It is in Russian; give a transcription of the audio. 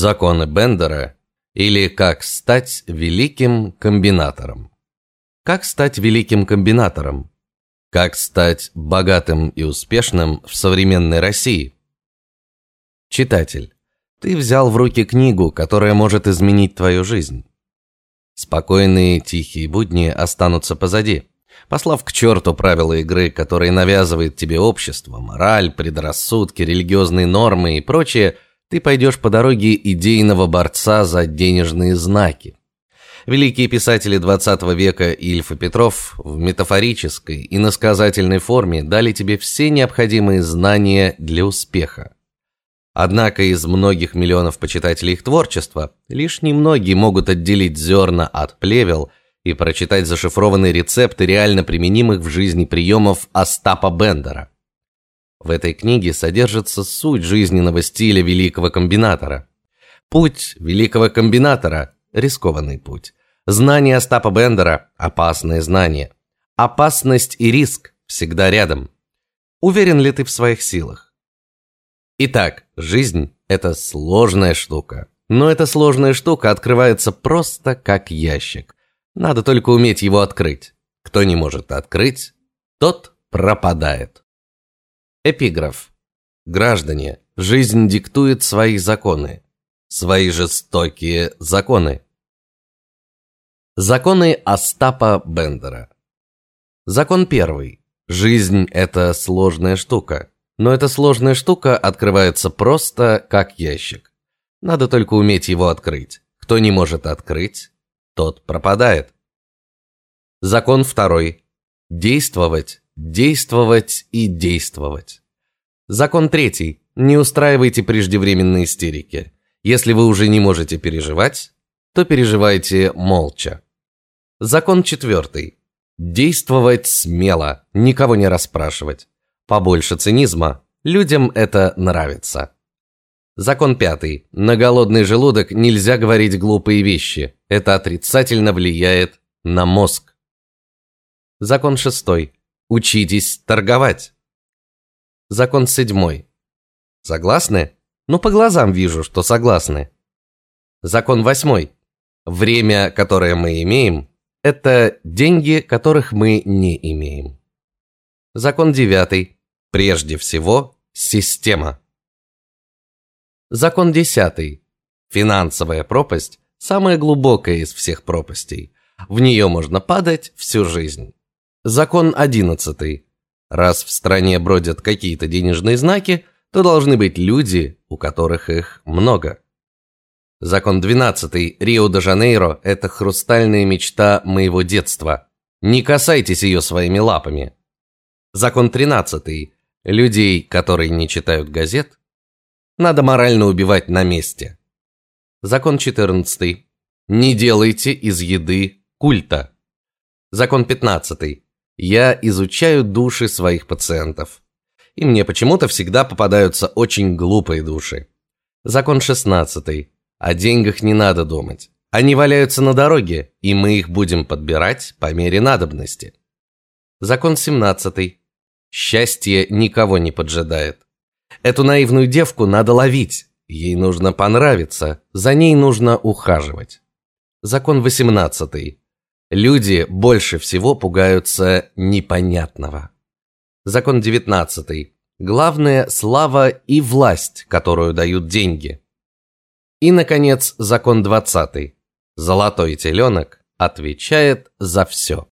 Законы Бендера или как стать великим комбинатором. Как стать великим комбинатором? Как стать богатым и успешным в современной России? Читатель, ты взял в руки книгу, которая может изменить твою жизнь. Спокойные, тихие будни останутся позади. Послав к черту правила игры, которые навязывает тебе общество, мораль, предрассудки, религиозные нормы и прочее, ты пойдешь по дороге идейного борца за денежные знаки. Великие писатели XX века Ильф и Петров в метафорической и насказательной форме дали тебе все необходимые знания для успеха. Однако из многих миллионов почитателей их творчества лишь немногие могут отделить зерна от плевел и прочитать зашифрованные рецепты реально применимых в жизни приемов Остапа Бендера. В этой книге содержится суть жизненного стиля великого комбинатора. Путь великого комбинатора рискованный путь. Знание Остапа Бендера опасное знание. Опасность и риск всегда рядом. Уверен ли ты в своих силах? Итак, жизнь это сложная штука. Но эта сложная штука открывается просто как ящик. Надо только уметь его открыть. Кто не может открыть, тот пропадает. Эпиграф. Граждане, жизнь диктует свои законы, свои жестокие законы. Законы Остапа Бендера. Закон первый. Жизнь это сложная штука, но эта сложная штука открывается просто как ящик. Надо только уметь его открыть. Кто не может открыть, тот пропадает. Закон второй. Действовать, действовать и действовать. Закон третий. Не устраивайте преждевременные истерики. Если вы уже не можете переживать, то переживайте молча. Закон четвертый. Действовать смело, никого не расспрашивать. Побольше цинизма. Людям это нравится. Закон пятый. На голодный желудок нельзя говорить глупые вещи. Это отрицательно влияет на мозг. Закон шестой. Учитесь торговать. Закон седьмой. Согласны? Ну по глазам вижу, что согласны. Закон восьмой. Время, которое мы имеем, это деньги, которых мы не имеем. Закон девятый. Прежде всего, система. Закон десятый. Финансовая пропасть самая глубокая из всех пропастей. В нее можно падать всю жизнь. Закон одиннадцатый. Раз в стране бродят какие-то денежные знаки, то должны быть люди, у которых их много. Закон 12. Рио-де-Жанейро это хрустальная мечта моего детства. Не касайтесь ее своими лапами. Закон 13. Людей, которые не читают газет, надо морально убивать на месте. Закон 14. Не делайте из еды культа. Закон 15. Я изучаю души своих пациентов. И мне почему-то всегда попадаются очень глупые души. Закон 16. О деньгах не надо думать. Они валяются на дороге, и мы их будем подбирать по мере надобности. Закон 17. Счастье никого не поджидает. Эту наивную девку надо ловить. Ей нужно понравиться, за ней нужно ухаживать. Закон 18. Люди больше всего пугаются непонятного. Закон 19. Главное слава и власть, которую дают деньги. И наконец, закон 20. Золотой теленок отвечает за все.